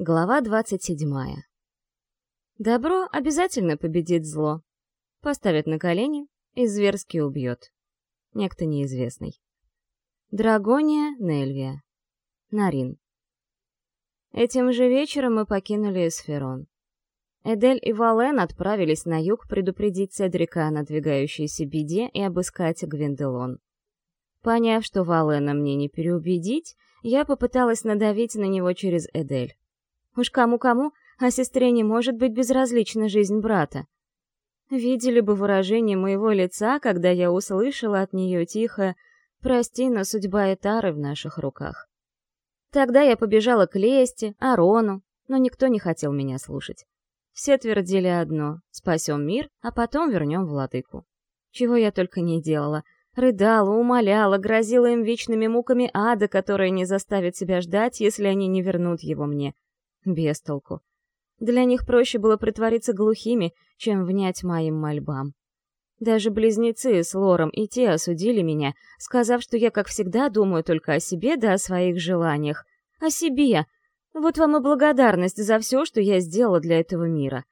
Глава 27. Добро обязательно победит зло. Поставит на колени и зверски убьет. Некто неизвестный. Драгония Нельвия. Нарин. Этим же вечером мы покинули Эсферон. Эдель и Вален отправились на юг предупредить Седрика о надвигающейся беде и обыскать Гвинделон. Поняв, что Валена мне не переубедить, я попыталась надавить на него через Эдель. Уж кому-кому, а сестре не может быть безразлична жизнь брата. Видели бы выражение моего лица, когда я услышала от нее тихо «Прости, но судьба Этары в наших руках». Тогда я побежала к Лесте, Арону, но никто не хотел меня слушать. Все твердили одно — спасем мир, а потом вернем владыку. Чего я только не делала. Рыдала, умоляла, грозила им вечными муками ада, которые не заставят себя ждать, если они не вернут его мне — без толку. Для них проще было притвориться глухими, чем внять моим мольбам. Даже близнецы с Лором и те осудили меня, сказав, что я, как всегда, думаю только о себе да о своих желаниях. О себе! Вот вам и благодарность за все, что я сделала для этого мира.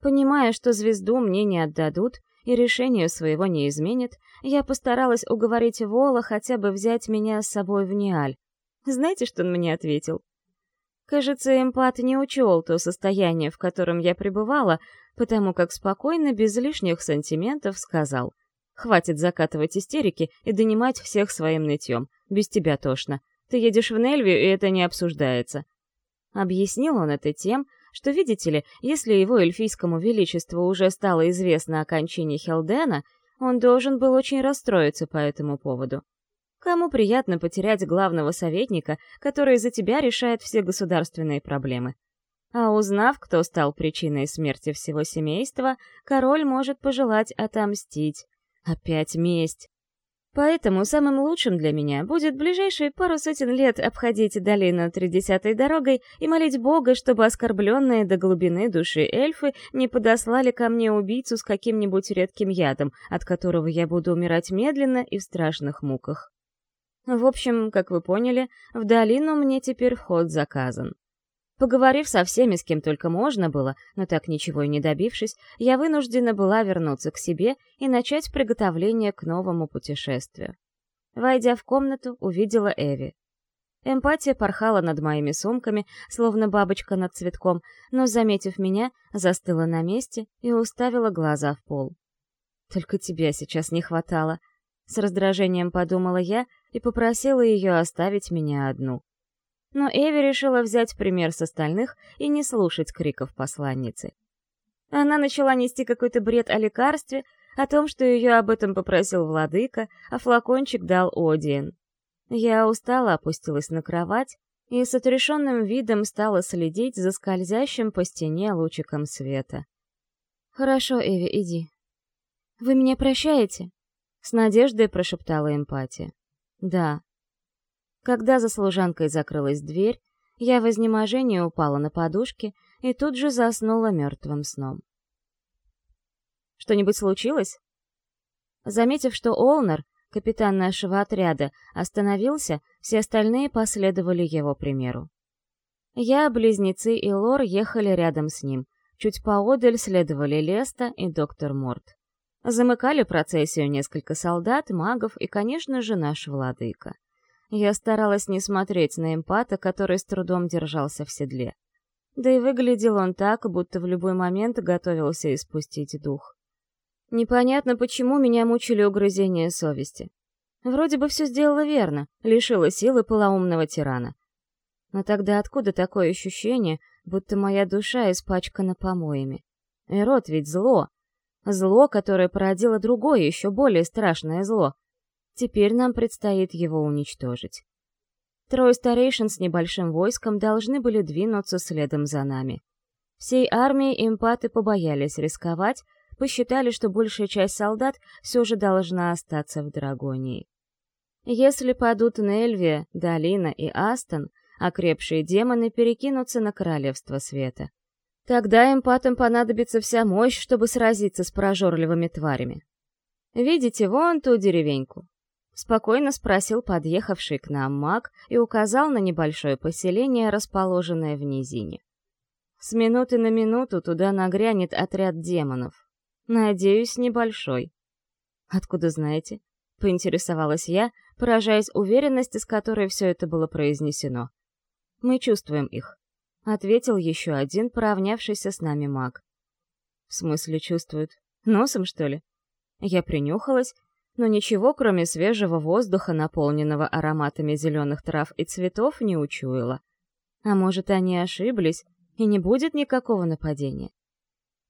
Понимая, что звезду мне не отдадут и решение своего не изменят, я постаралась уговорить Вола хотя бы взять меня с собой в Ниаль. Знаете, что он мне ответил? Кажется, эмпат не учел то состояние, в котором я пребывала, потому как спокойно, без лишних сантиментов, сказал. «Хватит закатывать истерики и донимать всех своим нытьем. Без тебя тошно. Ты едешь в Нельвию, и это не обсуждается». Объяснил он это тем, что, видите ли, если его эльфийскому величеству уже стало известно о кончине Хелдена, он должен был очень расстроиться по этому поводу. Кому приятно потерять главного советника, который за тебя решает все государственные проблемы? А узнав, кто стал причиной смерти всего семейства, король может пожелать отомстить. Опять месть. Поэтому самым лучшим для меня будет ближайшие пару сотен лет обходить долину тридесятой дорогой и молить Бога, чтобы оскорбленные до глубины души эльфы не подослали ко мне убийцу с каким-нибудь редким ядом, от которого я буду умирать медленно и в страшных муках. В общем, как вы поняли, в долину мне теперь вход заказан. Поговорив со всеми, с кем только можно было, но так ничего и не добившись, я вынуждена была вернуться к себе и начать приготовление к новому путешествию. Войдя в комнату, увидела Эви. Эмпатия порхала над моими сумками, словно бабочка над цветком, но, заметив меня, застыла на месте и уставила глаза в пол. «Только тебя сейчас не хватало», — с раздражением подумала я и попросила ее оставить меня одну. Но Эви решила взять пример с остальных и не слушать криков посланницы. Она начала нести какой-то бред о лекарстве, о том, что ее об этом попросил владыка, а флакончик дал Одиен. Я устала, опустилась на кровать и с отрешенным видом стала следить за скользящим по стене лучиком света. «Хорошо, Эви, иди». «Вы меня прощаете?» — с надеждой прошептала эмпатия. Да. Когда за служанкой закрылась дверь, я в изнеможении упала на подушке и тут же заснула мертвым сном. «Что-нибудь случилось?» Заметив, что Олнер, капитан нашего отряда, остановился, все остальные последовали его примеру. Я, близнецы и Лор ехали рядом с ним. Чуть поодаль следовали Леста и доктор Морт. Замыкали процессию несколько солдат, магов и, конечно же, наш владыка. Я старалась не смотреть на эмпата, который с трудом держался в седле. Да и выглядел он так, будто в любой момент готовился испустить дух. Непонятно, почему меня мучили угрызения совести. Вроде бы все сделала верно, лишила силы полоумного тирана. Но тогда откуда такое ощущение, будто моя душа испачкана помоями? Эрот ведь зло, Зло, которое породило другое, еще более страшное зло. Теперь нам предстоит его уничтожить. Трое старейшин с небольшим войском должны были двинуться следом за нами. Всей армией импаты побоялись рисковать, посчитали, что большая часть солдат все же должна остаться в Драгонии. Если падут Нельвия, Долина и Астон, окрепшие демоны перекинутся на Королевство Света. Тогда эмпатам понадобится вся мощь, чтобы сразиться с прожорливыми тварями. Видите вон ту деревеньку? Спокойно спросил подъехавший к нам маг и указал на небольшое поселение, расположенное в низине. С минуты на минуту туда нагрянет отряд демонов. Надеюсь, небольшой. Откуда знаете? Поинтересовалась я, поражаясь уверенности, с которой все это было произнесено. Мы чувствуем их. Ответил еще один, поравнявшийся с нами маг. В смысле чувствуют? Носом, что ли? Я принюхалась, но ничего, кроме свежего воздуха, наполненного ароматами зеленых трав и цветов, не учуяла. А может, они ошиблись, и не будет никакого нападения?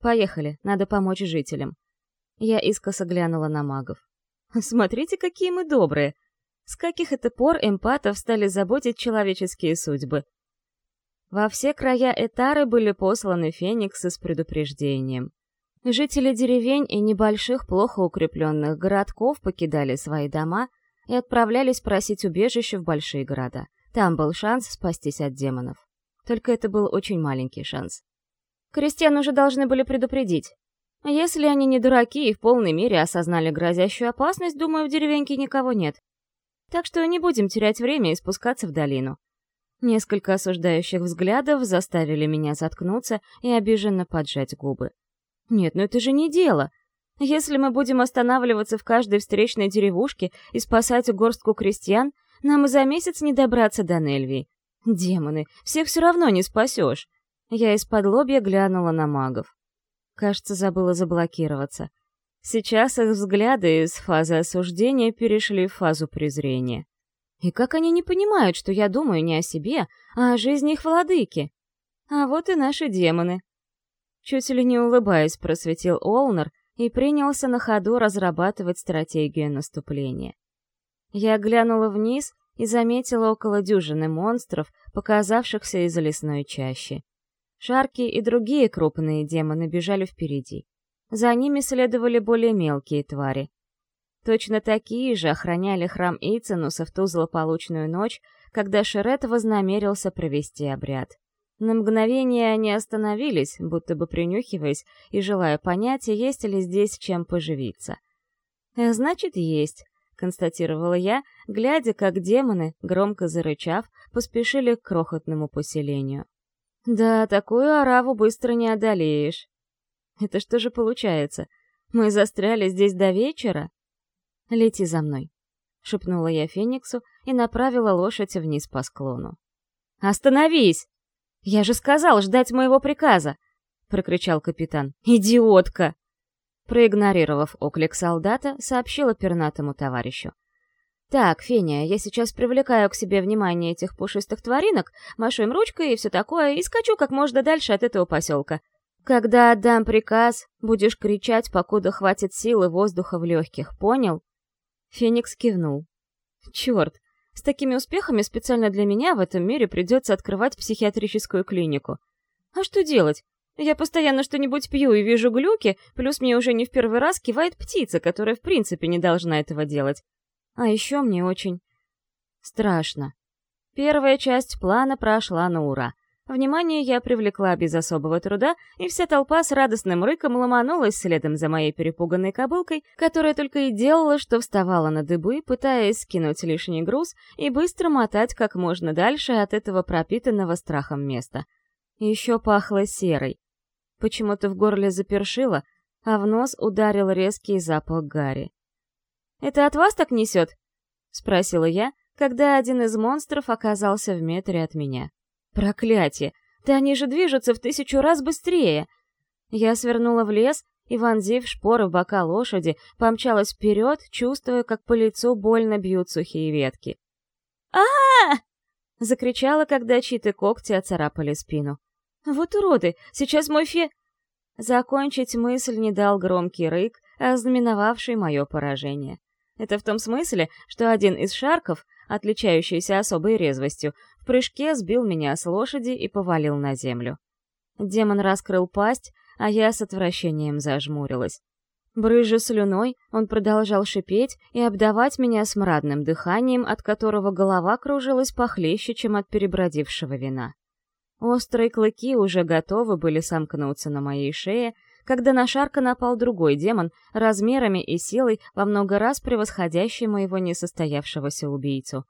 Поехали, надо помочь жителям. Я искоса глянула на магов. Смотрите, какие мы добрые! С каких это пор эмпатов стали заботить человеческие судьбы? Во все края Этары были посланы фениксы с предупреждением. Жители деревень и небольших, плохо укрепленных городков покидали свои дома и отправлялись просить убежище в большие города. Там был шанс спастись от демонов. Только это был очень маленький шанс. Крестьян уже должны были предупредить. Если они не дураки и в полной мере осознали грозящую опасность, думаю, в деревеньке никого нет. Так что не будем терять время и спускаться в долину. Несколько осуждающих взглядов заставили меня заткнуться и обиженно поджать губы. Нет, ну это же не дело. Если мы будем останавливаться в каждой встречной деревушке и спасать горстку крестьян, нам и за месяц не добраться до Нельвии. Демоны, всех все равно не спасешь. Я из-под лобья глянула на магов. Кажется, забыла заблокироваться. Сейчас их взгляды из фазы осуждения перешли в фазу презрения. И как они не понимают, что я думаю не о себе, а о жизни их владыки? А вот и наши демоны. Чуть ли не улыбаясь, просветил Олнер и принялся на ходу разрабатывать стратегию наступления. Я глянула вниз и заметила около дюжины монстров, показавшихся из лесной чащи. Шарки и другие крупные демоны бежали впереди. За ними следовали более мелкие твари. Точно такие же охраняли храм Эйценуса в ту злополучную ночь, когда Шерет вознамерился провести обряд. На мгновение они остановились, будто бы принюхиваясь и желая понять, есть ли здесь чем поживиться. «Э, «Значит, есть», — констатировала я, глядя, как демоны, громко зарычав, поспешили к крохотному поселению. «Да, такую ораву быстро не одолеешь». «Это что же получается? Мы застряли здесь до вечера?» «Лети за мной», — шепнула я Фениксу и направила лошадь вниз по склону. «Остановись!» «Я же сказал ждать моего приказа!» — прокричал капитан. «Идиотка!» Проигнорировав оклик солдата, сообщила пернатому товарищу. «Так, Феня, я сейчас привлекаю к себе внимание этих пушистых тваринок, машу им ручкой и все такое, и скачу как можно дальше от этого поселка. Когда отдам приказ, будешь кричать, покуда хватит силы воздуха в легких, понял?» Феникс кивнул. «Черт, с такими успехами специально для меня в этом мире придется открывать психиатрическую клинику. А что делать? Я постоянно что-нибудь пью и вижу глюки, плюс мне уже не в первый раз кивает птица, которая в принципе не должна этого делать. А еще мне очень страшно. Первая часть плана прошла на ура. Внимание я привлекла без особого труда, и вся толпа с радостным рыком ломанулась следом за моей перепуганной кобылкой, которая только и делала, что вставала на дыбы, пытаясь скинуть лишний груз и быстро мотать как можно дальше от этого пропитанного страхом места. Еще пахло серой. Почему-то в горле запершило, а в нос ударил резкий запах гари. «Это от вас так несет?» — спросила я, когда один из монстров оказался в метре от меня. Проклятие! Да они же движутся в тысячу раз быстрее! Я свернула в лес и, вонзив шпоры в бока лошади, помчалась вперед, чувствуя, как по лицу больно бьют сухие ветки. а закричала, когда чьи-то когти оцарапали спину. «Вот уроды! Сейчас мой фе...» Закончить мысль не дал громкий рык, ознаменовавший мое поражение. Это в том смысле, что один из шарков, отличающийся особой резвостью, прыжке сбил меня с лошади и повалил на землю. Демон раскрыл пасть, а я с отвращением зажмурилась. Брыжа слюной, он продолжал шипеть и обдавать меня смрадным дыханием, от которого голова кружилась похлеще, чем от перебродившего вина. Острые клыки уже готовы были сомкнуться на моей шее, когда на Шарка напал другой демон, размерами и силой во много раз превосходящий моего несостоявшегося убийцу.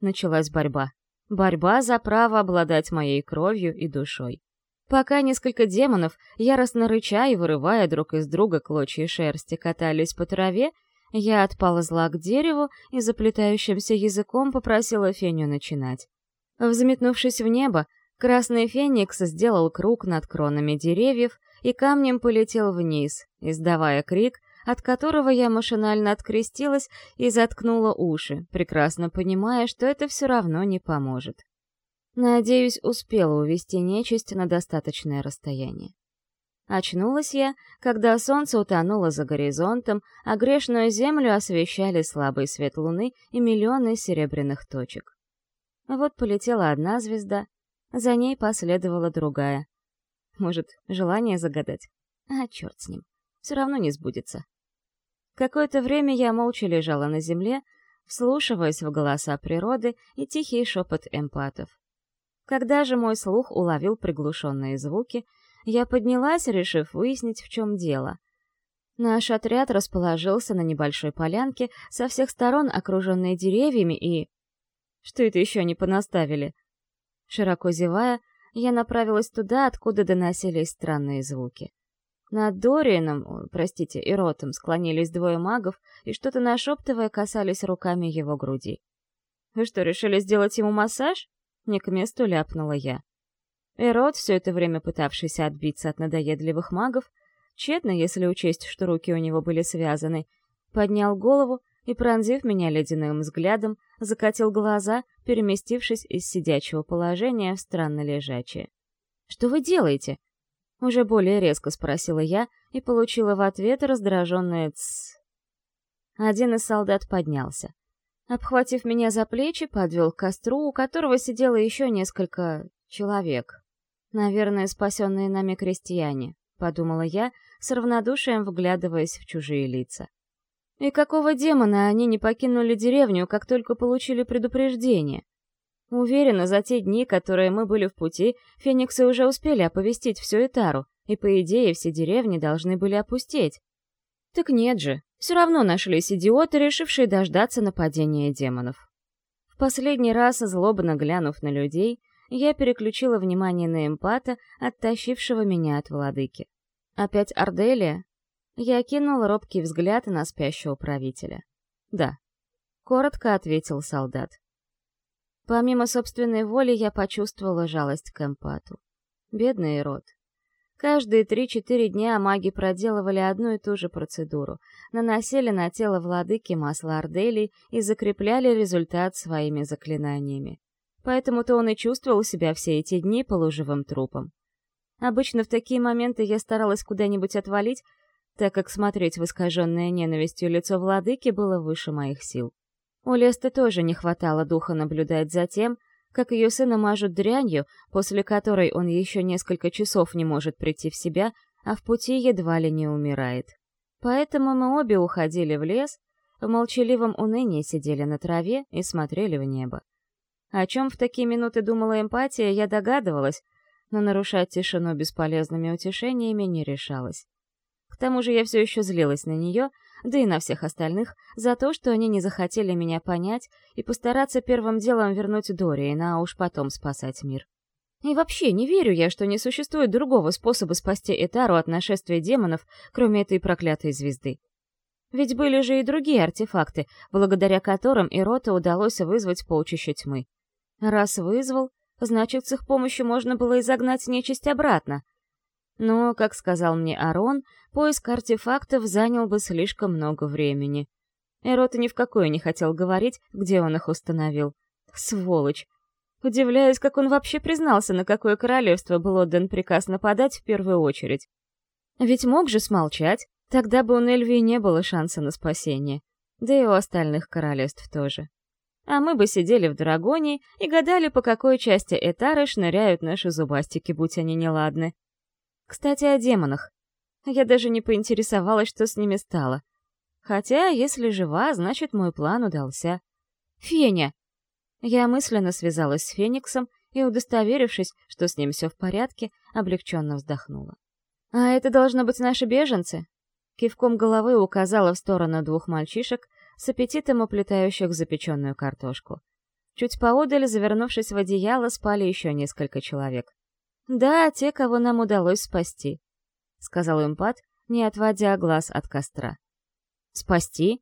Началась борьба. Борьба за право обладать моей кровью и душой. Пока несколько демонов, яростно рыча и вырывая друг из друга клочья шерсти, катались по траве, я отползла к дереву и заплетающимся языком попросила Феню начинать. Взметнувшись в небо, красный феникс сделал круг над кронами деревьев и камнем полетел вниз, издавая крик, от которого я машинально открестилась и заткнула уши, прекрасно понимая, что это все равно не поможет. Надеюсь, успела увести нечисть на достаточное расстояние. Очнулась я, когда солнце утонуло за горизонтом, а грешную землю освещали слабый свет луны и миллионы серебряных точек. Вот полетела одна звезда, за ней последовала другая. Может, желание загадать? А, черт с ним. Все равно не сбудется. Какое-то время я молча лежала на земле, вслушиваясь в голоса природы и тихий шепот эмпатов. Когда же мой слух уловил приглушенные звуки, я поднялась, решив выяснить, в чем дело. Наш отряд расположился на небольшой полянке, со всех сторон окруженной деревьями и... Что это еще не понаставили? Широко зевая, я направилась туда, откуда доносились странные звуки. Над Дорианом, простите, и Ротом склонились двое магов и что-то нашептывая касались руками его груди. «Вы что, решили сделать ему массаж?» Не к месту ляпнула я. Эрот, все это время пытавшийся отбиться от надоедливых магов, тщетно, если учесть, что руки у него были связаны, поднял голову и, пронзив меня ледяным взглядом, закатил глаза, переместившись из сидячего положения в странно лежачее. «Что вы делаете?» Уже более резко спросила я и получила в ответ раздраженное «тсс». Один из солдат поднялся. Обхватив меня за плечи, подвел к костру, у которого сидело еще несколько... человек. Наверное, спасенные нами крестьяне, подумала я, с равнодушием вглядываясь в чужие лица. И какого демона они не покинули деревню, как только получили предупреждение? Уверена, за те дни, которые мы были в пути, фениксы уже успели оповестить всю Этару, и, по идее, все деревни должны были опустеть. Так нет же, все равно нашлись идиоты, решившие дождаться нападения демонов. В последний раз, злобно глянув на людей, я переключила внимание на эмпата, оттащившего меня от владыки. Опять Арделия? Я кинула робкий взгляд на спящего правителя. «Да», — коротко ответил солдат. Помимо собственной воли я почувствовала жалость к эмпату. Бедный род. Каждые три-четыре дня маги проделывали одну и ту же процедуру, наносили на тело владыки масло орделей и закрепляли результат своими заклинаниями. Поэтому-то он и чувствовал себя все эти дни полуживым трупом. Обычно в такие моменты я старалась куда-нибудь отвалить, так как смотреть в искаженное ненавистью лицо владыки было выше моих сил. У Лесты тоже не хватало духа наблюдать за тем, как ее сына мажут дрянью, после которой он еще несколько часов не может прийти в себя, а в пути едва ли не умирает. Поэтому мы обе уходили в лес, в молчаливом унынии сидели на траве и смотрели в небо. О чем в такие минуты думала эмпатия, я догадывалась, но нарушать тишину бесполезными утешениями не решалась. К тому же я все еще злилась на нее, да и на всех остальных, за то, что они не захотели меня понять и постараться первым делом вернуть Дориена, а уж потом спасать мир. И вообще, не верю я, что не существует другого способа спасти Этару от нашествия демонов, кроме этой проклятой звезды. Ведь были же и другие артефакты, благодаря которым Ирота удалось вызвать полчища тьмы. Раз вызвал, значит, с их помощью можно было изогнать нечисть обратно, но, как сказал мне Арон, поиск артефактов занял бы слишком много времени. Эрота ни в какое не хотел говорить, где он их установил. Сволочь! Удивляюсь, как он вообще признался, на какое королевство был отдан приказ нападать в первую очередь. Ведь мог же смолчать, тогда бы у Нельвии не было шанса на спасение. Да и у остальных королевств тоже. А мы бы сидели в Драгоне и гадали, по какой части Этары шныряют наши зубастики, будь они неладны. Кстати, о демонах. Я даже не поинтересовалась, что с ними стало. Хотя, если жива, значит, мой план удался. «Феня!» Я мысленно связалась с Фениксом и, удостоверившись, что с ним все в порядке, облегченно вздохнула. «А это должно быть наши беженцы?» Кивком головы указала в сторону двух мальчишек, с аппетитом уплетающих запеченную картошку. Чуть поодаль, завернувшись в одеяло, спали еще несколько человек. «Да, те, кого нам удалось спасти», — сказал импат, не отводя глаз от костра. «Спасти?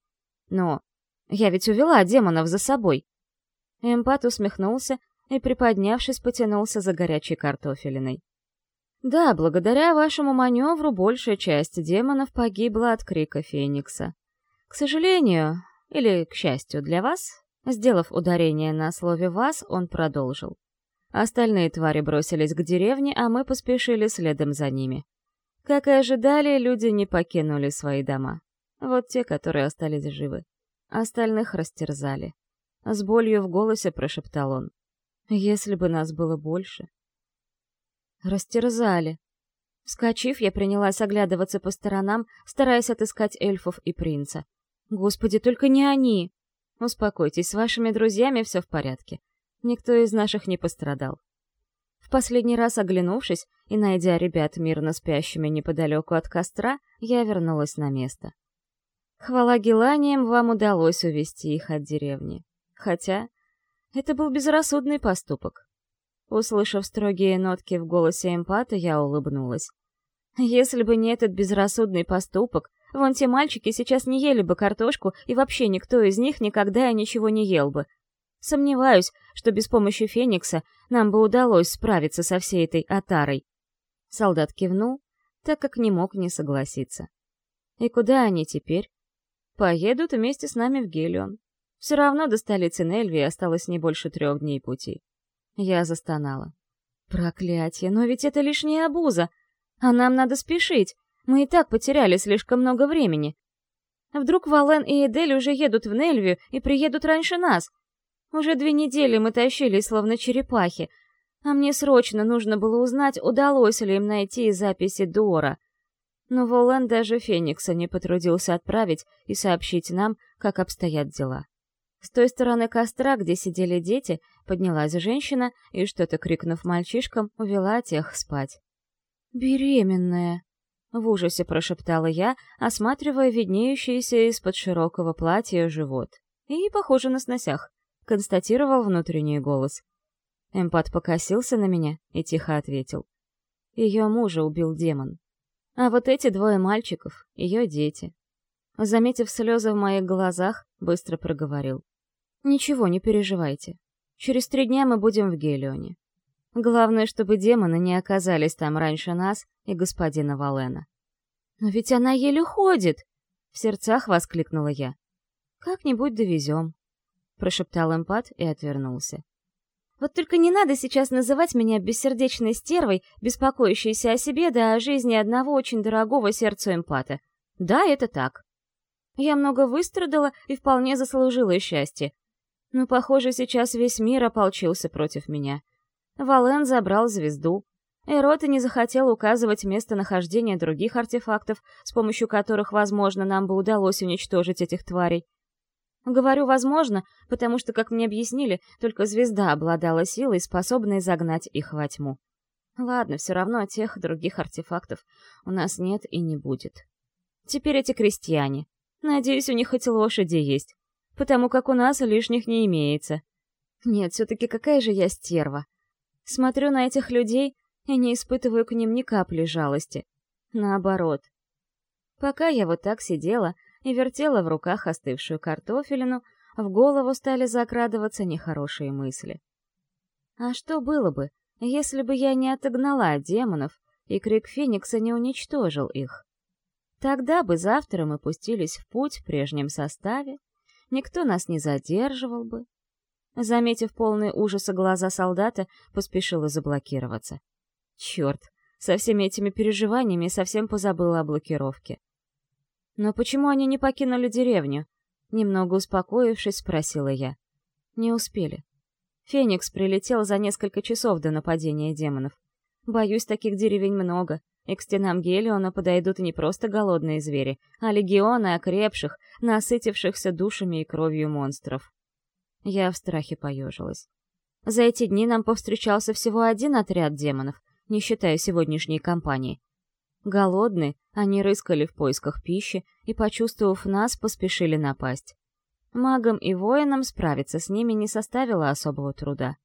Но я ведь увела демонов за собой!» Эмпат усмехнулся и, приподнявшись, потянулся за горячей картофелиной. «Да, благодаря вашему маневру большая часть демонов погибла от крика Феникса. К сожалению, или к счастью для вас, сделав ударение на слове «вас», он продолжил. Остальные твари бросились к деревне, а мы поспешили следом за ними. Как и ожидали, люди не покинули свои дома. Вот те, которые остались живы. Остальных растерзали. С болью в голосе прошептал он. Если бы нас было больше. Растерзали. Вскочив, я принялась оглядываться по сторонам, стараясь отыскать эльфов и принца. Господи, только не они! Успокойтесь, с вашими друзьями все в порядке. Никто из наших не пострадал. В последний раз оглянувшись и найдя ребят мирно спящими неподалеку от костра, я вернулась на место. Хвала Геланиям, вам удалось увести их от деревни. Хотя это был безрассудный поступок. Услышав строгие нотки в голосе эмпата, я улыбнулась. Если бы не этот безрассудный поступок, вон те мальчики сейчас не ели бы картошку, и вообще никто из них никогда ничего не ел бы. Сомневаюсь, что без помощи Феникса нам бы удалось справиться со всей этой отарой. Солдат кивнул, так как не мог не согласиться. И куда они теперь? Поедут вместе с нами в Гелион. Все равно до столицы Нельвии осталось не больше трех дней пути. Я застонала. Проклятие, но ведь это лишняя обуза. А нам надо спешить. Мы и так потеряли слишком много времени. Вдруг Вален и Эдель уже едут в Нельвию и приедут раньше нас. Уже две недели мы тащились, словно черепахи. А мне срочно нужно было узнать, удалось ли им найти записи Дора. Но Волан даже Феникса не потрудился отправить и сообщить нам, как обстоят дела. С той стороны костра, где сидели дети, поднялась женщина и, что-то крикнув мальчишкам, увела тех спать. «Беременная!» — в ужасе прошептала я, осматривая виднеющийся из-под широкого платья живот. И, похоже, на сносях, констатировал внутренний голос. Эмпат покосился на меня и тихо ответил. Ее мужа убил демон. А вот эти двое мальчиков — ее дети. Заметив слезы в моих глазах, быстро проговорил. «Ничего, не переживайте. Через три дня мы будем в Гелионе. Главное, чтобы демоны не оказались там раньше нас и господина Валена». «Но ведь она еле ходит!» — в сердцах воскликнула я. «Как-нибудь довезем», — прошептал эмпат и отвернулся. «Вот только не надо сейчас называть меня бессердечной стервой, беспокоящейся о себе да о жизни одного очень дорогого сердцу эмпата. Да, это так. Я много выстрадала и вполне заслужила счастье. Но, похоже, сейчас весь мир ополчился против меня. Вален забрал звезду. Эрота не захотел указывать местонахождение других артефактов, с помощью которых, возможно, нам бы удалось уничтожить этих тварей. Говорю «возможно», потому что, как мне объяснили, только звезда обладала силой, способной загнать их во тьму. Ладно, все равно тех других артефактов у нас нет и не будет. Теперь эти крестьяне. Надеюсь, у них хоть лошади есть, потому как у нас лишних не имеется. Нет, все-таки какая же я стерва. Смотрю на этих людей и не испытываю к ним ни капли жалости. Наоборот. Пока я вот так сидела и вертела в руках остывшую картофелину, в голову стали закрадываться нехорошие мысли. А что было бы, если бы я не отогнала демонов, и крик Феникса не уничтожил их? Тогда бы завтра мы пустились в путь в прежнем составе, никто нас не задерживал бы. Заметив полный ужаса глаза солдата, поспешила заблокироваться. Черт, со всеми этими переживаниями совсем позабыла о блокировке. Но почему они не покинули деревню? Немного успокоившись, спросила я. Не успели. Феникс прилетел за несколько часов до нападения демонов. Боюсь, таких деревень много, и к стенам Гелиона подойдут не просто голодные звери, а легионы окрепших, насытившихся душами и кровью монстров. Я в страхе поежилась. За эти дни нам повстречался всего один отряд демонов, не считая сегодняшней кампании. Голодные, они рыскали в поисках пищи и, почувствовав нас, поспешили напасть. Магам и воинам справиться с ними не составило особого труда.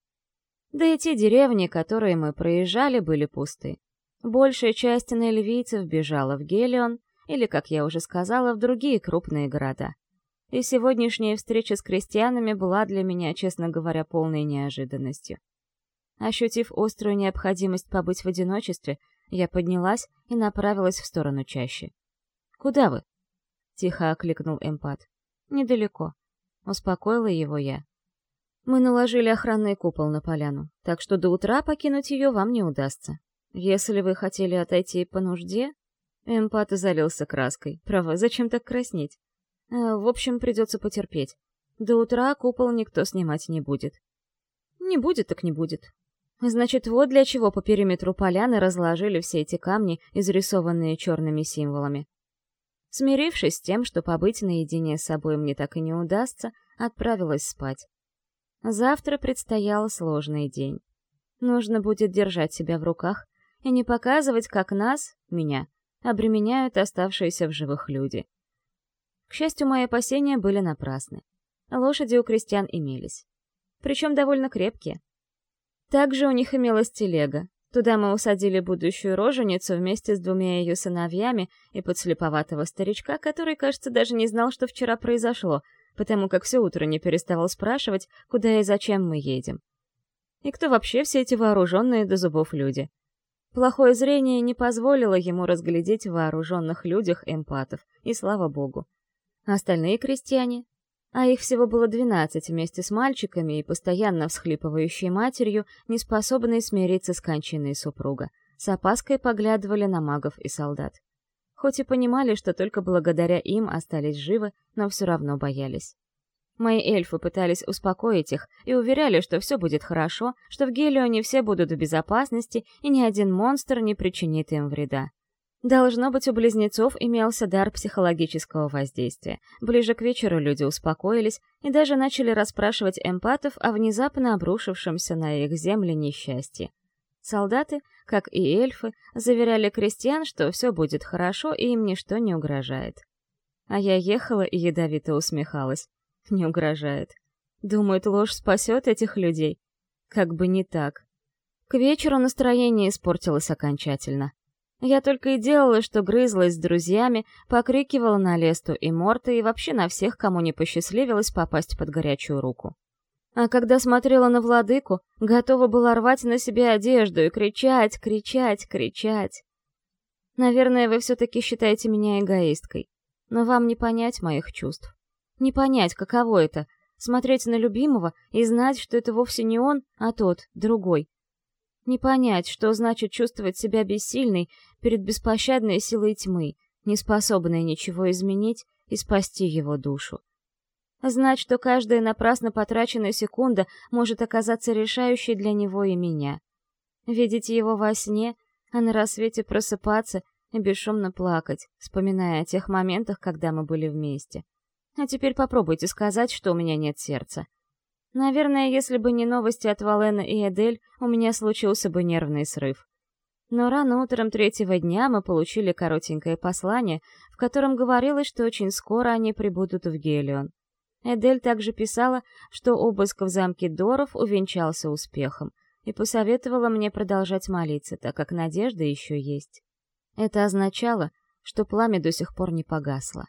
Да и те деревни, которые мы проезжали, были пусты. Большая часть нельвийцев бежала в Гелион, или, как я уже сказала, в другие крупные города. И сегодняшняя встреча с крестьянами была для меня, честно говоря, полной неожиданностью. Ощутив острую необходимость побыть в одиночестве, я поднялась и направилась в сторону чащи. «Куда вы?» — тихо окликнул эмпат. «Недалеко», — успокоила его я. «Мы наложили охранный купол на поляну, так что до утра покинуть ее вам не удастся. Если вы хотели отойти по нужде...» Эмпат залился краской. Право, зачем так краснеть? А, в общем, придется потерпеть. До утра купол никто снимать не будет. Не будет так не будет. Значит, вот для чего по периметру поляны разложили все эти камни, изрисованные черными символами. Смирившись с тем, что побыть наедине с собой мне так и не удастся, отправилась спать. Завтра предстоял сложный день. Нужно будет держать себя в руках и не показывать, как нас, меня, обременяют оставшиеся в живых люди. К счастью, мои опасения были напрасны. Лошади у крестьян имелись. Причем довольно крепкие. Также у них имелась телега. Туда мы усадили будущую роженицу вместе с двумя ее сыновьями и подслеповатого старичка, который, кажется, даже не знал, что вчера произошло, потому как все утро не переставал спрашивать, куда и зачем мы едем. И кто вообще все эти вооруженные до зубов люди? Плохое зрение не позволило ему разглядеть в вооруженных людях эмпатов, и слава богу. Остальные крестьяне, а их всего было двенадцать вместе с мальчиками и постоянно всхлипывающей матерью, не способные смириться с кончиной супруга, с опаской поглядывали на магов и солдат. Хоть и понимали, что только благодаря им остались живы, но все равно боялись. Мои эльфы пытались успокоить их и уверяли, что все будет хорошо, что в Гелионе все будут в безопасности и ни один монстр не причинит им вреда. Должно быть, у близнецов имелся дар психологического воздействия. Ближе к вечеру люди успокоились и даже начали расспрашивать эмпатов о внезапно обрушившемся на их земли несчастье. Солдаты, как и эльфы, заверяли крестьян, что все будет хорошо и им ничто не угрожает. А я ехала и ядовито усмехалась. Не угрожает. Думает, ложь спасет этих людей. Как бы не так. К вечеру настроение испортилось окончательно. Я только и делала, что грызлась с друзьями, покрикивала на Лесту и Морта и вообще на всех, кому не посчастливилось попасть под горячую руку. А когда смотрела на владыку, готова была рвать на себе одежду и кричать, кричать, кричать. Наверное, вы все-таки считаете меня эгоисткой, но вам не понять моих чувств. Не понять, каково это — смотреть на любимого и знать, что это вовсе не он, а тот, другой. Не понять, что значит чувствовать себя бессильной перед беспощадной силой тьмы, не способной ничего изменить и спасти его душу. Знать, что каждая напрасно потраченная секунда может оказаться решающей для него и меня. Видеть его во сне, а на рассвете просыпаться и бесшумно плакать, вспоминая о тех моментах, когда мы были вместе. А теперь попробуйте сказать, что у меня нет сердца. Наверное, если бы не новости от Валена и Эдель, у меня случился бы нервный срыв. Но рано утром третьего дня мы получили коротенькое послание, в котором говорилось, что очень скоро они прибудут в Гелион. Эдель также писала, что обыск в замке Доров увенчался успехом, и посоветовала мне продолжать молиться, так как надежда еще есть. Это означало, что пламя до сих пор не погасло.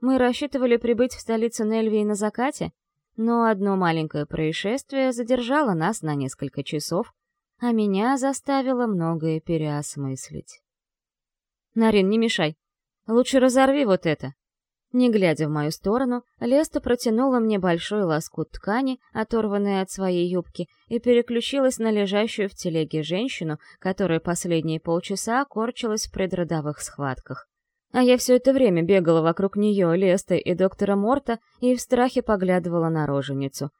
Мы рассчитывали прибыть в столицу Нельвии на закате, но одно маленькое происшествие задержало нас на несколько часов, а меня заставило многое переосмыслить. «Нарин, не мешай. Лучше разорви вот это». Не глядя в мою сторону, Леста протянула мне большой лоскут ткани, оторванный от своей юбки, и переключилась на лежащую в телеге женщину, которая последние полчаса корчилась в предродовых схватках. А я все это время бегала вокруг нее, Лесты и доктора Морта и в страхе поглядывала на роженицу.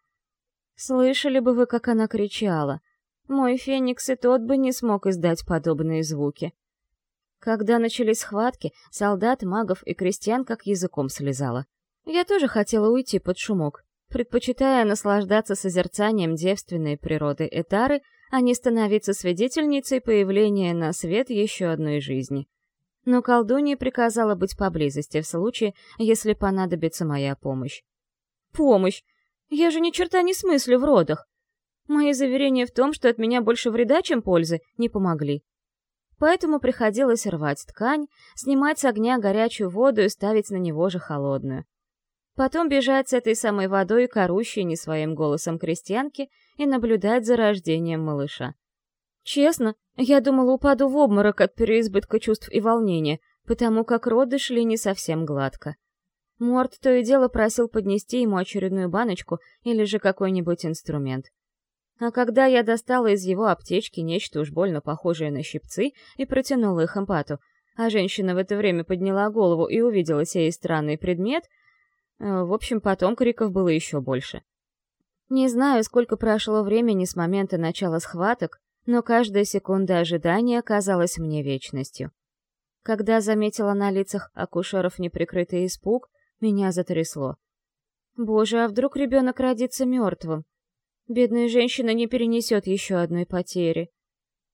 Слышали бы вы, как она кричала. Мой феникс и тот бы не смог издать подобные звуки. Когда начались схватки, солдат, магов и крестьян как языком слезала. Я тоже хотела уйти под шумок, предпочитая наслаждаться созерцанием девственной природы Этары, а не становиться свидетельницей появления на свет еще одной жизни. Но колдунья приказала быть поблизости в случае, если понадобится моя помощь. Помощь! Я же ни черта не смыслю в родах. Мои заверения в том, что от меня больше вреда, чем пользы, не помогли. Поэтому приходилось рвать ткань, снимать с огня горячую воду и ставить на него же холодную. Потом бежать с этой самой водой к орущей не своим голосом крестьянке и наблюдать за рождением малыша. Честно, я думала, упаду в обморок от переизбытка чувств и волнения, потому как роды шли не совсем гладко. Морд то и дело просил поднести ему очередную баночку или же какой-нибудь инструмент. А когда я достала из его аптечки нечто уж больно похожее на щипцы и протянула их эмпату, а женщина в это время подняла голову и увидела сей странный предмет, э, в общем, потом криков было еще больше. Не знаю, сколько прошло времени с момента начала схваток, но каждая секунда ожидания казалась мне вечностью. Когда заметила на лицах акушеров неприкрытый испуг, меня затрясло. Боже, а вдруг ребенок родится мертвым? Бедная женщина не перенесет еще одной потери.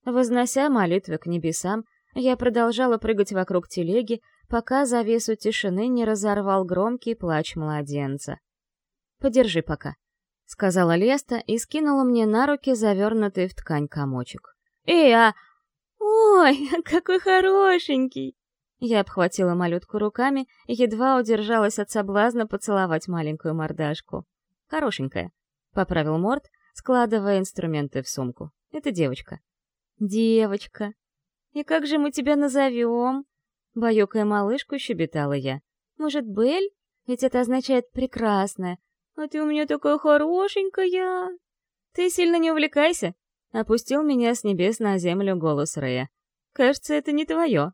Вознося молитвы к небесам, я продолжала прыгать вокруг телеги, пока завесу тишины не разорвал громкий плач младенца. «Подержи пока», — сказала Леста и скинула мне на руки завернутый в ткань комочек. «Эй, а... Ой, какой хорошенький!» Я обхватила малютку руками и едва удержалась от соблазна поцеловать маленькую мордашку. Хорошенькая поправил Морд, складывая инструменты в сумку. Это девочка. Девочка. И как же мы тебя назовем? Баюкая малышку, щебетала я. Может, Бель? Ведь это означает «прекрасная». А ты у меня такая хорошенькая. Ты сильно не увлекайся. Опустил меня с небес на землю голос Рэя. Кажется, это не твое.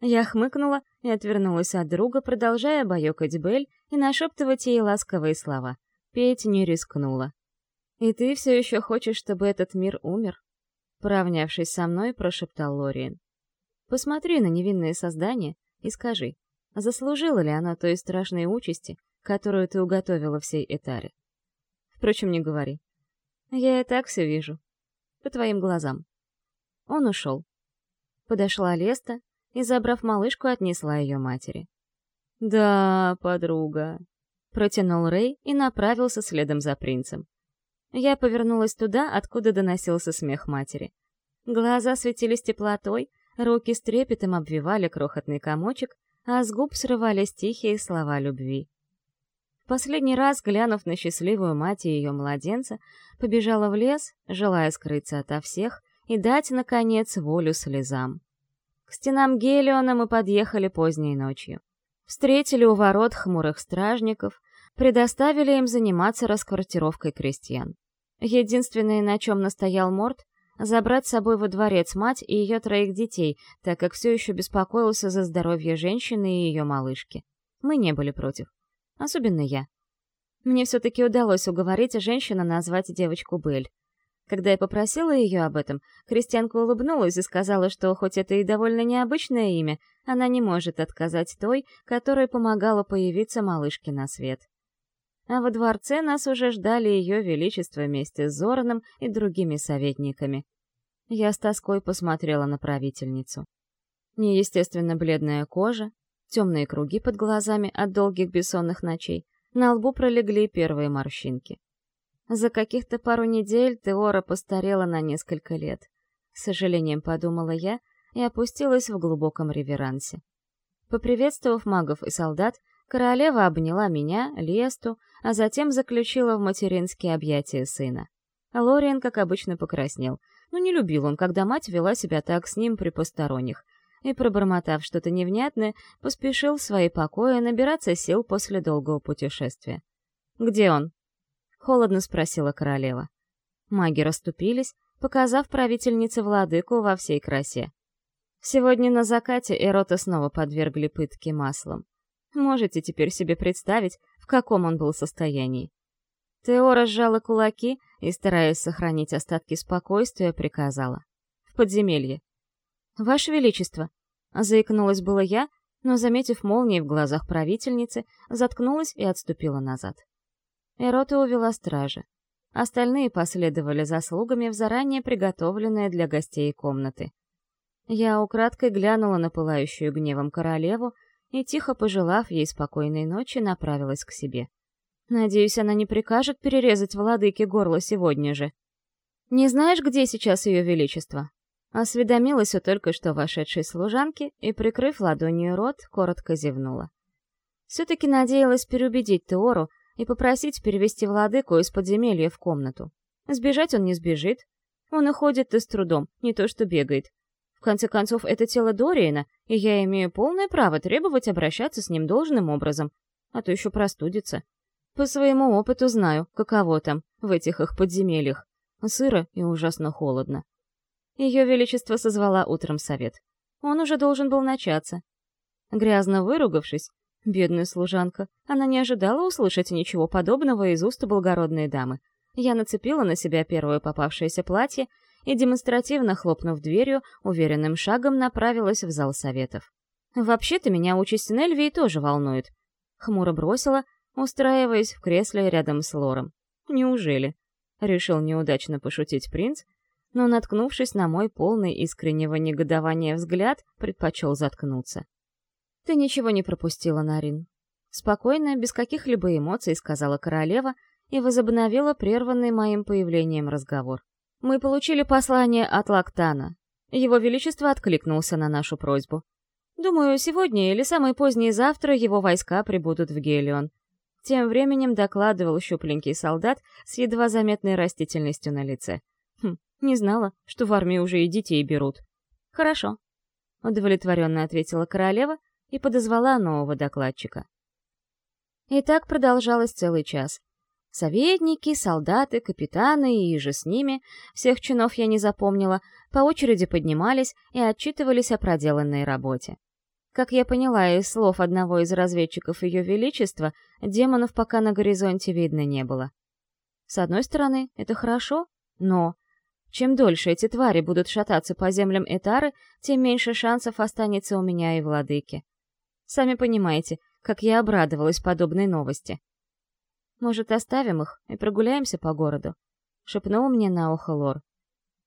Я хмыкнула и отвернулась от друга, продолжая баюкать Бель и нашептывать ей ласковые слова. Петь не рискнула. «И ты все еще хочешь, чтобы этот мир умер?» Поравнявшись со мной, прошептал Лориен. «Посмотри на невинное создание и скажи, заслужило ли оно той страшной участи, которую ты уготовила всей Этаре? Впрочем, не говори. Я и так все вижу. По твоим глазам». Он ушел. Подошла Леста и, забрав малышку, отнесла ее матери. «Да, подруга», Протянул Рэй и направился следом за принцем. Я повернулась туда, откуда доносился смех матери. Глаза светились теплотой, руки с трепетом обвивали крохотный комочек, а с губ срывались тихие слова любви. Последний раз, глянув на счастливую мать и ее младенца, побежала в лес, желая скрыться ото всех и дать, наконец, волю слезам. К стенам Гелиона мы подъехали поздней ночью встретили у ворот хмурых стражников, предоставили им заниматься расквартировкой крестьян. Единственное, на чем настоял Морд, забрать с собой во дворец мать и ее троих детей, так как все еще беспокоился за здоровье женщины и ее малышки. Мы не были против. Особенно я. Мне все-таки удалось уговорить женщину назвать девочку Бель. Когда я попросила ее об этом, крестьянка улыбнулась и сказала, что хоть это и довольно необычное имя, она не может отказать той, которая помогала появиться малышке на свет. А во дворце нас уже ждали ее величество вместе с Зораном и другими советниками. Я с тоской посмотрела на правительницу. Неестественно бледная кожа, темные круги под глазами от долгих бессонных ночей, на лбу пролегли первые морщинки. За каких-то пару недель Теора постарела на несколько лет. С сожалением подумала я и опустилась в глубоком реверансе. Поприветствовав магов и солдат, королева обняла меня, Лесту, а затем заключила в материнские объятия сына. Лориан, как обычно, покраснел, но не любил он, когда мать вела себя так с ним при посторонних, и, пробормотав что-то невнятное, поспешил в свои покои набираться сил после долгого путешествия. «Где он?» — холодно спросила королева. Маги расступились, показав правительнице владыку во всей красе. Сегодня на закате Эрота снова подвергли пытке маслом. Можете теперь себе представить, в каком он был состоянии. Теора сжала кулаки и, стараясь сохранить остатки спокойствия, приказала. «В подземелье». «Ваше Величество!» — заикнулась было я, но, заметив молнии в глазах правительницы, заткнулась и отступила назад. Эрота увела стража. Остальные последовали за слугами в заранее приготовленные для гостей комнаты. Я украдкой глянула на пылающую гневом королеву и, тихо пожелав ей спокойной ночи, направилась к себе. Надеюсь, она не прикажет перерезать владыке горло сегодня же. «Не знаешь, где сейчас ее величество?» Осведомилась у только что вошедшей служанки и, прикрыв ладонью рот, коротко зевнула. Все-таки надеялась переубедить Теору и попросить перевести владыку из подземелья в комнату. Сбежать он не сбежит. Он уходит-то с трудом, не то что бегает. В конце концов, это тело Дориена, и я имею полное право требовать обращаться с ним должным образом, а то еще простудится. По своему опыту знаю, каково там, в этих их подземельях. Сыро и ужасно холодно. Ее Величество созвала утром совет. Он уже должен был начаться. Грязно выругавшись, бедная служанка, она не ожидала услышать ничего подобного из уст благородной дамы. Я нацепила на себя первое попавшееся платье и, демонстративно хлопнув дверью, уверенным шагом направилась в зал советов. «Вообще-то меня участь Нельвии тоже волнует», — хмуро бросила, устраиваясь в кресле рядом с Лором. «Неужели?» — решил неудачно пошутить принц, но, наткнувшись на мой полный искреннего негодования взгляд, предпочел заткнуться. «Ты ничего не пропустила, Нарин». Спокойно, без каких-либо эмоций, сказала королева и возобновила прерванный моим появлением разговор. «Мы получили послание от Лактана. Его Величество откликнулся на нашу просьбу. Думаю, сегодня или самое позднее завтра его войска прибудут в Гелион. Тем временем докладывал щупленький солдат с едва заметной растительностью на лице. Не знала, что в армии уже и детей берут. Хорошо. Удовлетворенно ответила королева и подозвала нового докладчика. И так продолжалось целый час. Советники, солдаты, капитаны и же с ними, всех чинов я не запомнила, по очереди поднимались и отчитывались о проделанной работе. Как я поняла из слов одного из разведчиков Ее Величества, демонов пока на горизонте видно не было. С одной стороны, это хорошо, но чем дольше эти твари будут шататься по землям Этары, тем меньше шансов останется у меня и владыки. Сами понимаете, как я обрадовалась подобной новости. «Может, оставим их и прогуляемся по городу?» — шепнул мне на ухо Лор.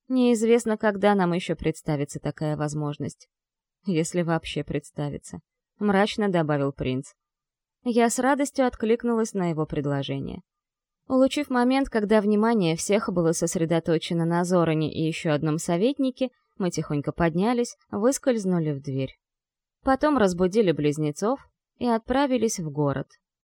«Неизвестно, когда нам еще представится такая возможность. Если вообще представится», — мрачно добавил принц. Я с радостью откликнулась на его предложение. Улучив момент, когда внимание всех было сосредоточено на Зороне и еще одном советнике, мы тихонько поднялись, выскользнули в дверь. Потом разбудили близнецов и отправились в город.